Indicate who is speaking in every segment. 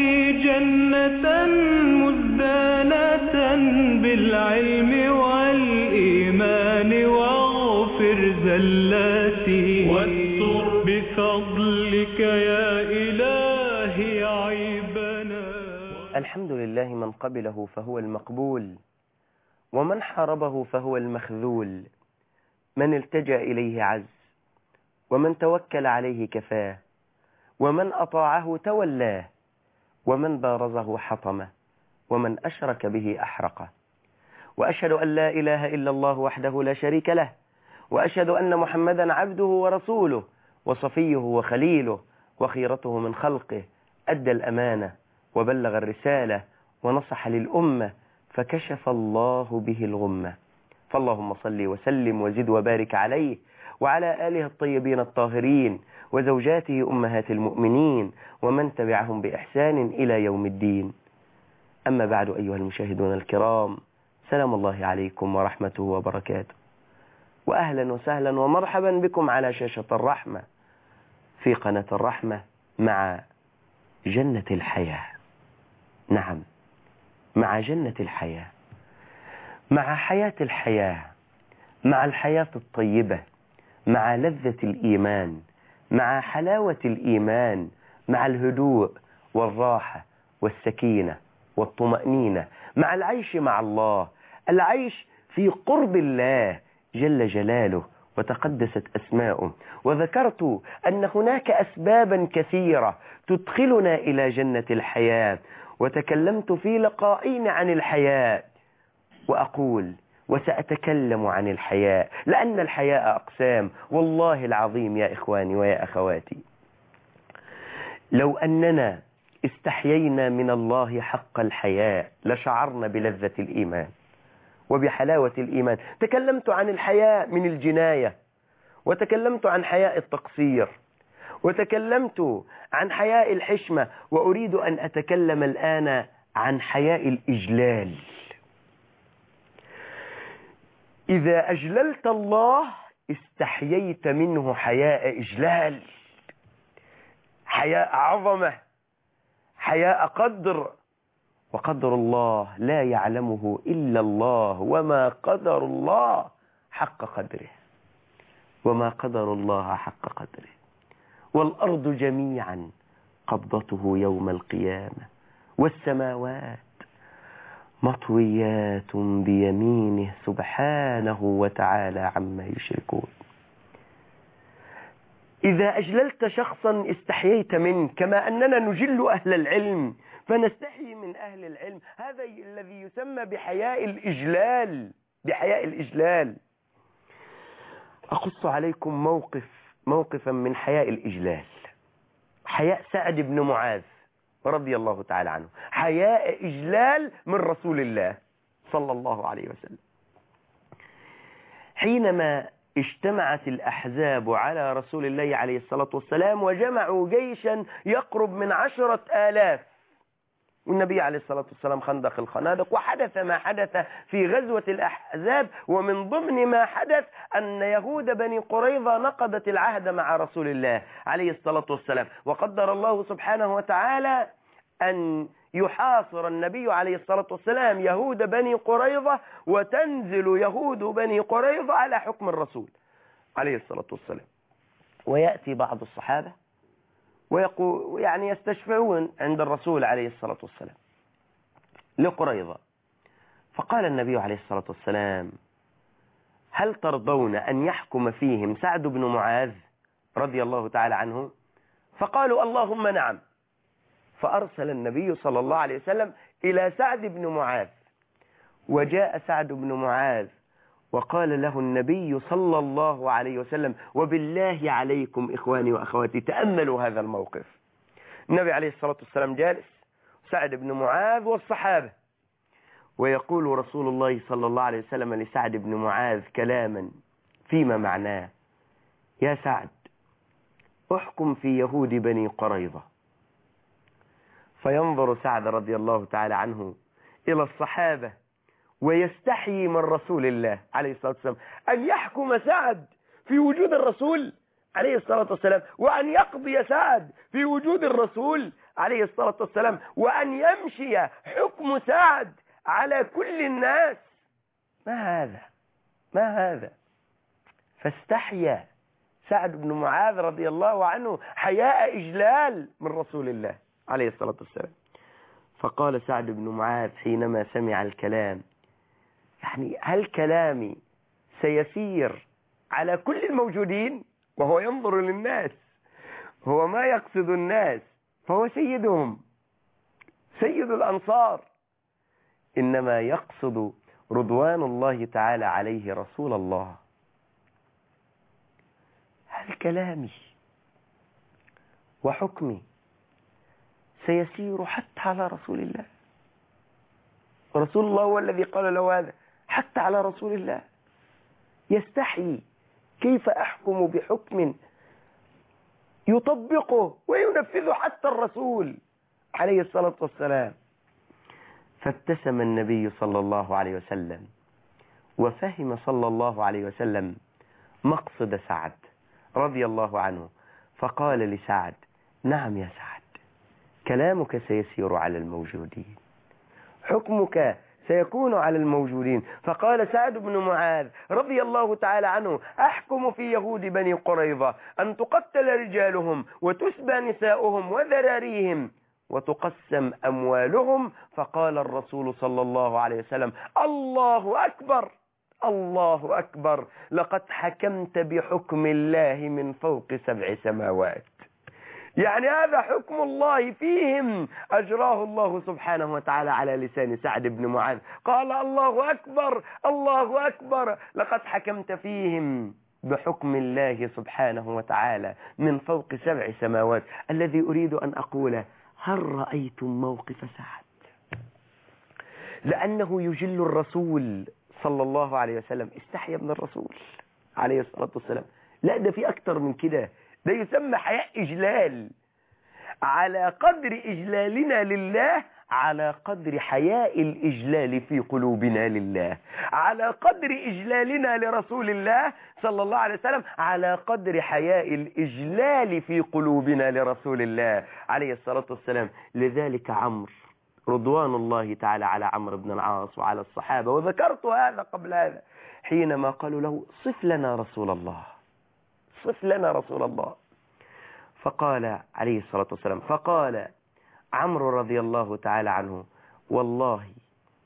Speaker 1: لي جنة مزدانة بالعلم والإيمان واغفر زلاتي. واستر بفضلك يا إلهي عيبنا.
Speaker 2: الحمد لله من قبله فهو المقبول ومن حاربه فهو المخذول. من التجأ إليه عز ومن توكل عليه كفاه ومن أطاعه تولاه. ومن بارزه حطمه ومن أشرك به أحرقه. وأشهد أن لا إله إلا الله وحده لا شريك له وأشهد أن محمدا عبده ورسوله وصفيه وخليله وخيرته من خلقه أدى الأمانة وبلغ الرسالة ونصح للأمة فكشف الله به الغمة. فاللهم صل وسلم وزد وبارك عليه وعلى آله الطيبين الطاهرين وزوجاته أمهات المؤمنين ومن تبعهم بإحسان إلى يوم الدين. أما بعد أيها المشاهدون الكرام سلام الله عليكم ورحمته وبركاته. وأهلا وسهلا ومرحبا بكم على شاشة الرحمة في قناة الرحمة مع جنة الحياة. نعم مع جنة الحياة مع حياة الحياة مع الحياة الطيبة مع لذة الإيمان. مع حلاوة الإيمان مع الهدوء والراحة والسكينة والطمأنينة مع العيش مع الله. العيش في قرب الله جل جلاله وتقدست أسماؤه. وذكرت أن هناك أسبابا كثيرة تدخلنا إلى جنة الحياة. وتكلمت في لقائين عن الحياة. وأقول وسأتكلم عن الحياء لأن الحياء أقسام. والله العظيم يا إخواني ويا أخواتي لو أننا استحيينا من الله حق الحياء لشعرنا بلذة الإيمان وبحلاوة الإيمان. تكلمت عن الحياء من الجناية وتكلمت عن حياء التقصير وتكلمت عن حياء الحشمة وأريد أن أتكلم الآن عن حياء الإجلال. إذا أجللت الله استحييت منه حياء إجلال. حياء عظمة حياء قدر. وقدر الله لا يعلمه إلا الله وما قدر الله حق قدره. وما قدر الله حق قدره. والأرض جميعا قبضته يوم القيامة. والسماوات مطويات بيمينه سبحانه وتعالى عما يشركون. إذا أجللت شخصا استحييت منه كما أننا نجل أهل العلم فنستحي من أهل العلم. هذا الذي يسمى بحياء الإجلال بحياء الإجلال. أقص عليكم موقف موقفا من حياء الإجلال. حياء سعد بن معاذ. رضي الله تعالى عنه. حياء إجلال من رسول الله صلى الله عليه وسلم. حينما اجتمعت الأحزاب على رسول الله عليه الصلاة والسلام وجمعوا جيشا يقرب من عشرة آلاف والنبي عليه الصلاة والسلام خندق الخنادق وحدث ما حدث في غزوة الأحزاب ومن ضمن ما حدث أن يهود بني قريظة نقضت العهد مع رسول الله عليه الصلاة والسلام. وقدر الله سبحانه وتعالى أن يحاصر النبي عليه الصلاة والسلام يهود بني قريظة وتنزل يهود بني قريظة على حكم الرسول عليه الصلاة والسلام. ويأتي بعض الصحابة ويقول يعني يستشفعون عند الرسول عليه الصلاة والسلام لقريظة. فقال النبي عليه الصلاة والسلام هل ترضون أن يحكم فيهم سعد بن معاذ رضي الله تعالى عنه؟ فقالوا اللهم نعم. فأرسل النبي صلى الله عليه وسلم إلى سعد بن معاذ. وجاء سعد بن معاذ وقال له النبي صلى الله عليه وسلم وبالله عليكم إخواني وأخواتي تأملوا هذا الموقف. النبي عليه الصلاة والسلام جالس سعد بن معاذ والصحابة. ويقول رسول الله صلى الله عليه وسلم لسعد بن معاذ كلاما فيما معناه يا سعد أحكم في يهود بني قريظة. فينظر سعد رضي الله تعالى عنه إلى الصحابة ويستحيي من رسول الله عليه الصلاة والسلام أن يحكم سعد في وجود الرسول عليه الصلاة والسلام وأن يقضي سعد في وجود الرسول عليه الصلاة والسلام وأن يمشي حكم سعد على كل الناس. ما هذا؟ ما هذا؟ فاستحيا. سعد بن معاذ رضي الله عنه حياء إجلال من رسول الله عليه الصلاة والسلام. فقال سعد بن معاذ حينما سمع الكلام يعني هل كلامي سيسير على كل الموجودين وهو ينظر للناس هو ما يقصد الناس فهو سيدهم سيد الأنصار. إنما يقصد رضوان الله تعالى عليه رسول الله. هل كلامي وحكمي سيسير حتى على رسول الله؟ رسول الله هو الذي قال له هذا. حتى على رسول الله. يستحي كيف أحكم بحكم يطبقه وينفذه حتى الرسول عليه الصلاة والسلام. فابتسم النبي صلى الله عليه وسلم وفهم صلى الله عليه وسلم مقصد سعد رضي الله عنه. فقال لسعد نعم يا سعد كلامك سيسير على الموجودين. حكمك سيكون على الموجودين. فقال سعد بن معاذ رضي الله تعالى عنه أحكم في يهود بني قريظة أن تقتل رجالهم وتسبى نساؤهم وذراريهم وتقسم أموالهم. فقال الرسول صلى الله عليه وسلم الله أكبر الله أكبر لقد حكمت بحكم الله من فوق سبع سماوات. يعني هذا حكم الله فيهم. أجراه الله سبحانه وتعالى على لسان سعد بن معاذ. قال الله أكبر الله أكبر. لقد حكمت فيهم بحكم الله سبحانه وتعالى من فوق سبع سماوات. الذي أريد أن أقوله هل رأيتم موقف سعد؟ لأنه يجل الرسول صلى الله عليه وسلم. استحيا من الرسول عليه الصلاة والسلام. لا ده في أكتر من كده. ده يسمى حياء إجلال. على قدر إجلالنا لله على قدر حياء الإجلال في قلوبنا لله. على قدر إجلالنا لرسول الله صلى الله عليه وسلم على قدر حياء الإجلال في قلوبنا لرسول الله عليه الصلاة والسلام. لذلك عمرو رضوان الله تعالى على عمرو بن العاص وعلى الصحابة وذكرت هذا قبل هذا حينما قالوا له صف لنا رسول الله. صف لنا رسول الله. فقال عليه الصلاة والسلام فقال عمرو رضي الله تعالى عنه والله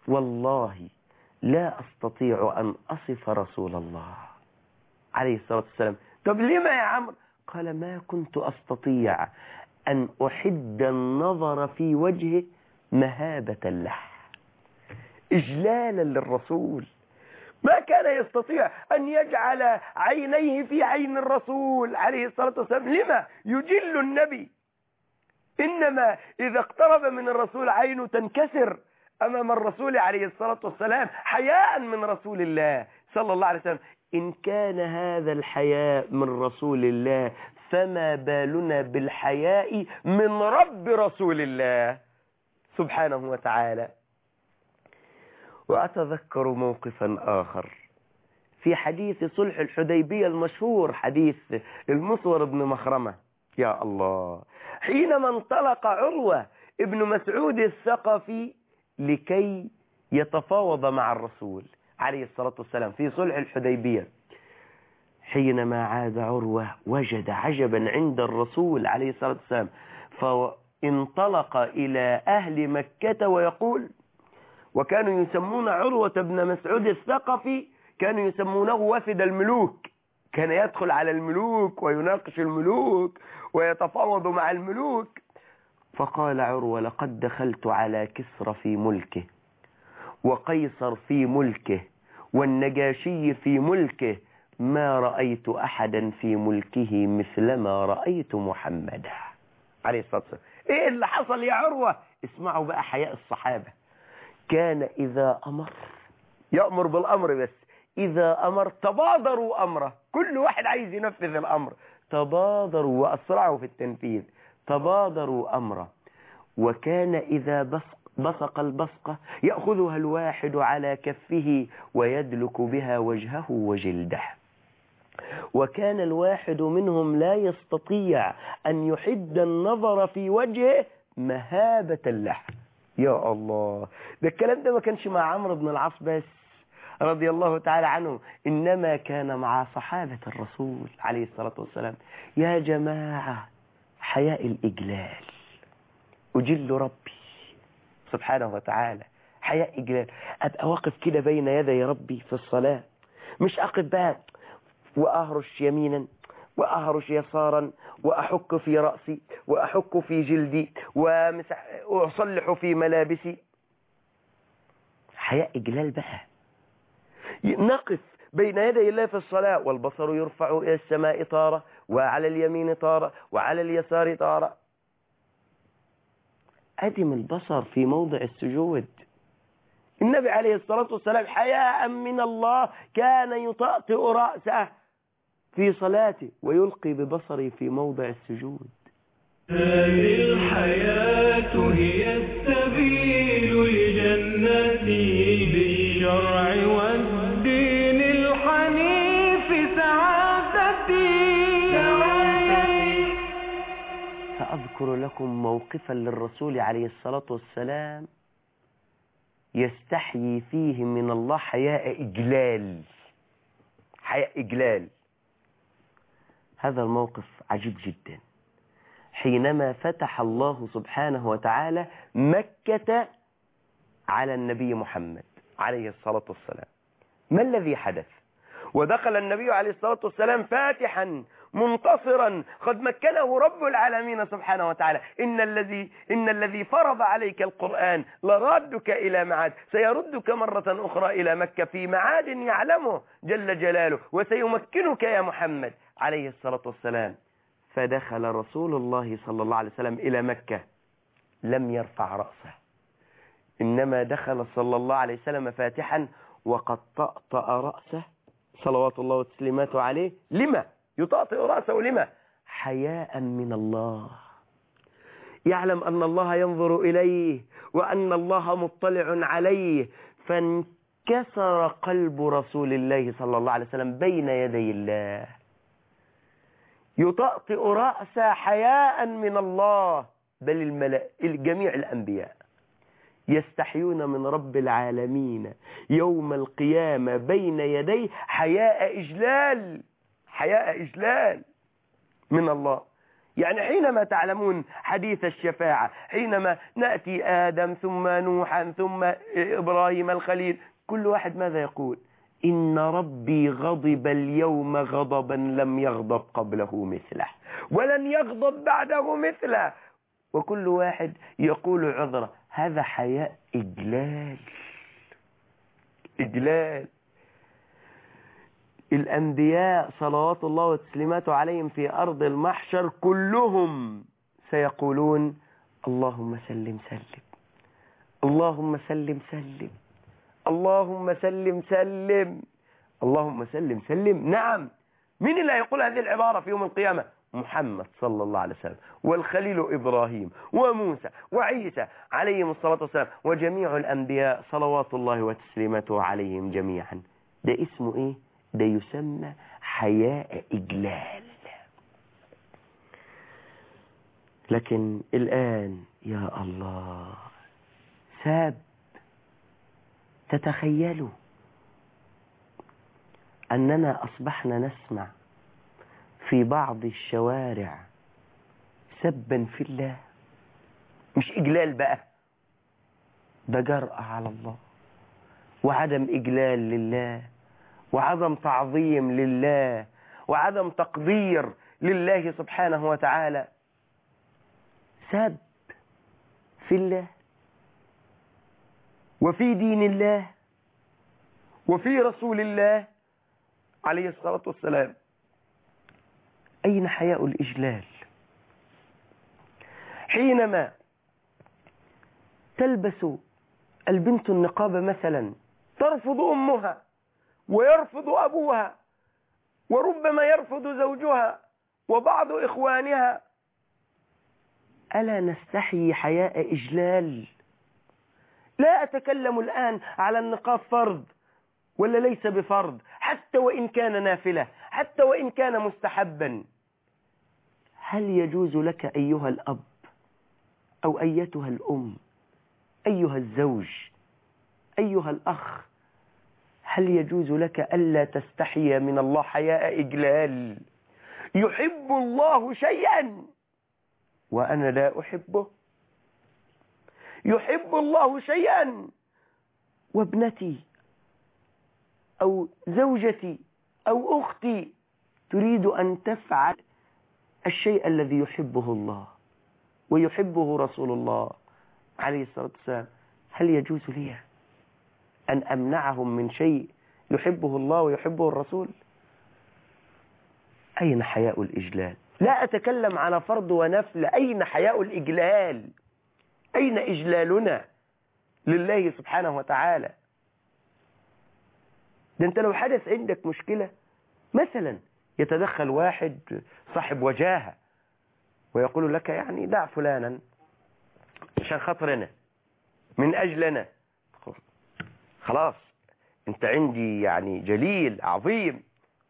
Speaker 2: والله لا أستطيع أن أصف رسول الله. عليه الصلاة والسلام طب لما يا عمرو؟ قال ما كنت أستطيع أن أحد النظر في وجهه مهابة له إجلالا للرسول. ما كان يستطيع أن يجعل عينيه في عين الرسول عليه الصلاة والسلام. لما يجل النبي؟ إنما إذا اقترب من الرسول عينه تنكسر أمام الرسول عليه الصلاة والسلام حياء من رسول الله صلى الله عليه وسلم. إن كان هذا الحياء من رسول الله فما بالنا بالحياء من رب رسول الله سبحانه وتعالى. وأتذكر موقفا آخر. في حديث صلح الحديبية المشهور حديث المصور بن مخرمة. يا الله. حينما انطلق عروة ابن مسعود الثقفي لكي يتفاوض مع الرسول عليه الصلاة والسلام في صلح الحديبية. حينما عاد عروة وجد عجبا عند الرسول عليه الصلاة والسلام فانطلق إلى أهل مكة ويقول وكانوا يسمون عروة بن مسعود الثقفي كانوا يسمونه وفد الملوك. كان يدخل على الملوك ويناقش الملوك ويتفاوض مع الملوك. فقال عروة لقد دخلت على كسرى في ملكه وقيصر في ملكه والنجاشي في ملكه ما رأيت أحدا في ملكه مثلما رأيت محمدا. عليه الصلاة والسلام. إيه اللي حصل يا عروة؟ اسمعوا بقى حياء الصحابة. كان إذا أمر. يأمر بالأمر بس. إذا أمر تبادروا أمره. كل واحد عايز ينفذ الأمر. تبادروا وأسرعوا في التنفيذ. تبادروا أمره. وكان إذا بصق, بصق البصقة يأخذها الواحد على كفه ويدلك بها وجهه وجلده. وكان الواحد منهم لا يستطيع أن يحد النظر في وجهه مهابة له. يا الله. ده الكلام ده ما كانش مع عمرو بن العاص بس رضي الله تعالى عنه. إنما كان مع صحابة الرسول عليه الصلاة والسلام. يا جماعة حياء الإجلال. أجل ربي سبحانه وتعالى. حياء إجلال. أبقى واقف كده بين يدي ربي في الصلاة. مش أقف بقى وأهرش يمينا. وأهرش يسارا وأحك في رأسي وأحك في جلدي وأصلح في ملابسي. حياء إجلال بقى. نقف بين يدي الله في الصلاة والبصر يرفع إلى السماء طارة وعلى اليمين طارة وعلى اليسار طارة. أدم البصر في موضع السجود. النبي عليه الصلاة والسلام حياء من الله كان يطأطئ رأسه. في صلاته ويلقي ببصره في موضع السجود.
Speaker 1: هذه الحياة هي السبيل لجنتي بالشرع والدين. الحنيف سعادتي. سعادتي.
Speaker 2: سأذكر لكم موقفا للرسول عليه الصلاة والسلام يستحيي فيه من الله حياء إجلال. حياء إجلال. هذا الموقف عجيب جدا. حينما فتح الله سبحانه وتعالى مكة على النبي محمد عليه الصلاة والسلام. ما الذي حدث؟ ودخل النبي عليه الصلاة والسلام فاتحا منتصرا قد مكنه رب العالمين سبحانه وتعالى. إن الذي إن الذي فرض عليك القرآن لرادك إلى معاد سيردك مرة أخرى إلى مكة في معاد يعلمه جل جلاله وسيمكنك يا محمد. عليه الصلاة والسلام. فدخل رسول الله صلى الله عليه وسلم إلى مكة. لم يرفع رأسه. إنما دخل صلى الله عليه وسلم فاتحا وقد طأطأ رأسه. صلوات الله وتسليماته عليه. لما؟ يطأطئ رأسه. لما؟ حياء من الله. يعلم أن الله ينظر إليه وأن الله مطلع عليه. فانكسر قلب رسول الله صلى الله عليه وسلم بين يدي الله. يطأطئ رأسه حياء من الله بل الملأ جميع الأنبياء يستحيون من رب العالمين يوم القيامة بين يديه حياء إجلال حياء إجلال من الله. يعني حينما تعلمون حديث الشفاعة حينما نأتي آدم ثم نوحا ثم إبراهيم الخليل كل واحد ماذا يقول؟ إن ربي غضب اليوم غضبا لم يغضب قبله مثله ولن يغضب بعده مثله. وكل واحد يقول عذرة. هذا حياء إجلال. إجلال. الأنبياء صلوات الله وتسليماته عليهم في أرض المحشر كلهم سيقولون اللهم سلم سلم. اللهم سلم سلم. اللهم سلم سلم. اللهم سلم سلم. نعم. مين اللي هيقول هذه العبارة في يوم القيامة؟ محمد صلى الله عليه وسلم والخليل إبراهيم وموسى وعيسى عليهم الصلاة والسلام وجميع الأنبياء صلوات الله وتسليماته عليهم جميعا. ده اسمه إيه؟ ده يسمى حياء إجلال. لكن الآن يا الله ساب تتخيلوا أننا أصبحنا نسمع في بعض الشوارع سبا في الله. مش إجلال بقى ده جرأة على الله وعدم إجلال لله وعدم تعظيم لله وعدم تقدير لله سبحانه وتعالى. سب في الله. وفي دين الله وفي رسول الله عليه الصلاة والسلام. أين حياء الإجلال؟ حينما تلبس البنت النقاب مثلا ترفض أمها ويرفض أبوها وربما يرفض زوجها وبعض إخوانها ألا نستحي حياء إجلال؟ لا أتكلم الآن على النقاب فرض ولا ليس بفرض حتى وإن كان نافلة حتى وإن كان مستحبا. هل يجوز لك أيها الأب أو أيتها الأم أيها الزوج أيها الأخ هل يجوز لك ألا تستحي من الله حياء إجلال؟ يحب الله شيئا وأنا لا أحبه. يحب الله شيئا. وابنتي أو زوجتي أو أختي تريد أن تفعل الشيء الذي يحبه الله ويحبه رسول الله عليه الصلاة والسلام. هل يجوز لي أن أمنعهم من شيء يحبه الله ويحبه الرسول؟ أين حياء الإجلال؟ لا أتكلم على فرض ونفل. أين حياء الإجلال؟ أين إجلالنا لله سبحانه وتعالى؟ ده أنت لو حدث عندك مشكلة مثلا يتدخل واحد صاحب وجاهة ويقول لك يعني دع فلانا عشان خاطرنا من أجلنا. خلاص أنت عندي يعني جليل عظيم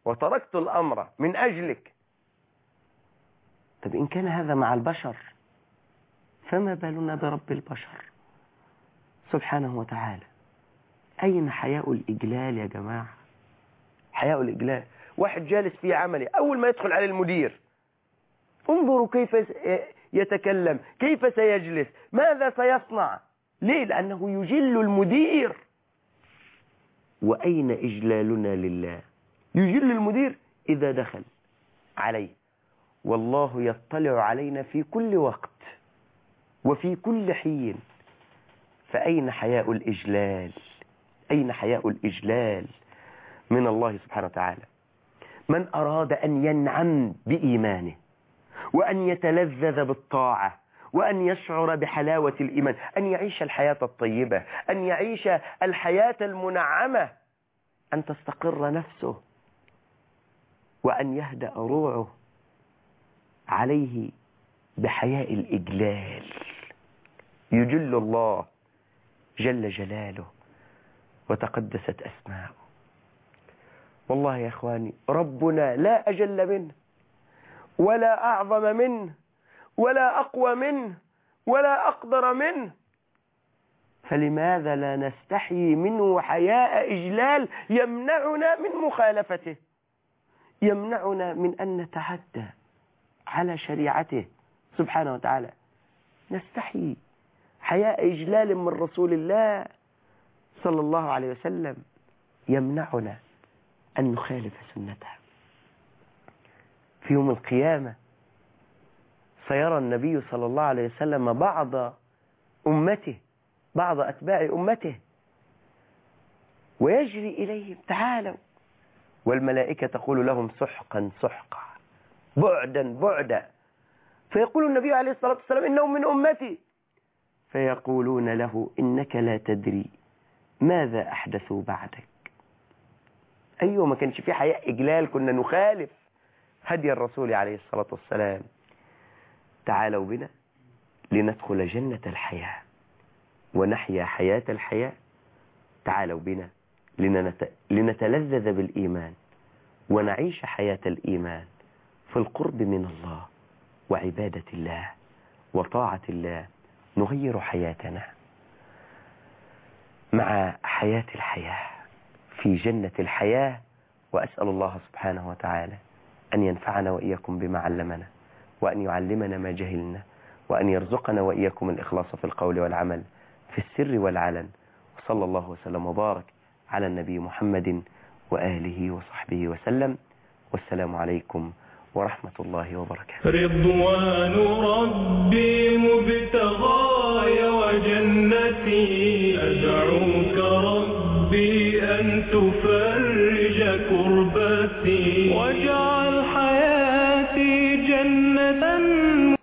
Speaker 2: وتركت الأمر من أجلك. طب إن كان هذا مع البشر فما بالنا برب البشر. سبحانه وتعالى. أين حياء الإجلال يا جماعة؟ حياء الإجلال. واحد جالس في عمله أول ما يدخل على المدير. انظروا كيف يتكلم كيف سيجلس ماذا سيصنع؟ ليه؟ لأنه يجل المدير. وأين إجلالنا لله؟ يجل المدير إذا دخل عليه. والله يطلع علينا في كل وقت. وفي كل حين. فأين حياء الإجلال؟ أين حياء الإجلال من الله سبحانه وتعالى؟ من أراد أن ينعم بإيمانه وأن يتلذذ بالطاعة وأن يشعر بحلاوة الإيمان أن يعيش الحياة الطيبة أن يعيش الحياة المنعمة أن تستقر نفسه وأن يهدأ روعه عليه بحياء الإجلال. يجل الله جل جلاله وتقدست أسماؤه والله يا إخواني ربنا لا أجل منه ولا أعظم منه ولا أقوى منه ولا أقدر منه. فلماذا لا نستحيي منه حياء إجلال يمنعنا من مخالفته؟ يمنعنا من أن نتعدى على شريعته. سبحانه وتعالى. نستحيي حياء إجلال من رسول الله صلى الله عليه وسلم يمنعنا أن نخالف سنته. في يوم القيامة سيرى النبي صلى الله عليه وسلم بعض أمته بعض أتباع أمته ويجري إليهم تعالوا. والملائكة تقول لهم سحقا سحقا بعدا بعدا. فيقول النبي عليه الصلاة والسلام إنهم من أمتي. فيقولون له إنك لا تدري ماذا أحدثوا بعدك. أيوة ما كانش في حياء إجلال كنا نخالف هدي الرسول عليه الصلاة والسلام. تعالوا بنا لندخل جنة الحياة ونحيا حياة الحياة. تعالوا بنا لنتلذذ بالإيمان ونعيش حياة الإيمان في القرب من الله وعبادة الله وطاعة الله نغير حياتنا مع حياة الحياة في جنة الحياة وأسأل الله سبحانه وتعالى أن ينفعنا وإياكم بما علمنا وأن يعلمنا ما جهلنا وأن يرزقنا وإياكم الإخلاص في القول والعمل في السر والعلن. وصلى الله وسلم وبارك على النبي محمد وآله وصحبه وسلم. والسلام عليكم ورحمة الله وبركاته.
Speaker 1: رضوان ربي مبتغاي